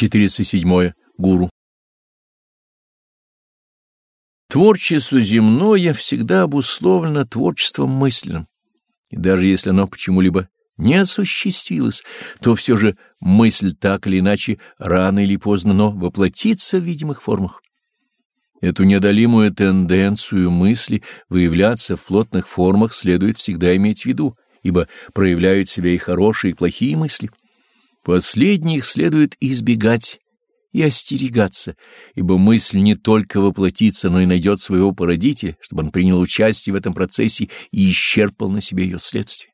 407. Гуру. Творчество земное всегда обусловлено творчеством мысленным, и даже если оно почему-либо не осуществилось, то все же мысль так или иначе рано или поздно, но воплотится в видимых формах. Эту неодолимую тенденцию мысли выявляться в плотных формах следует всегда иметь в виду, ибо проявляют себя и хорошие, и плохие мысли. Последних следует избегать и остерегаться, ибо мысль не только воплотится, но и найдет своего породителя, чтобы он принял участие в этом процессе и исчерпал на себе ее следствие.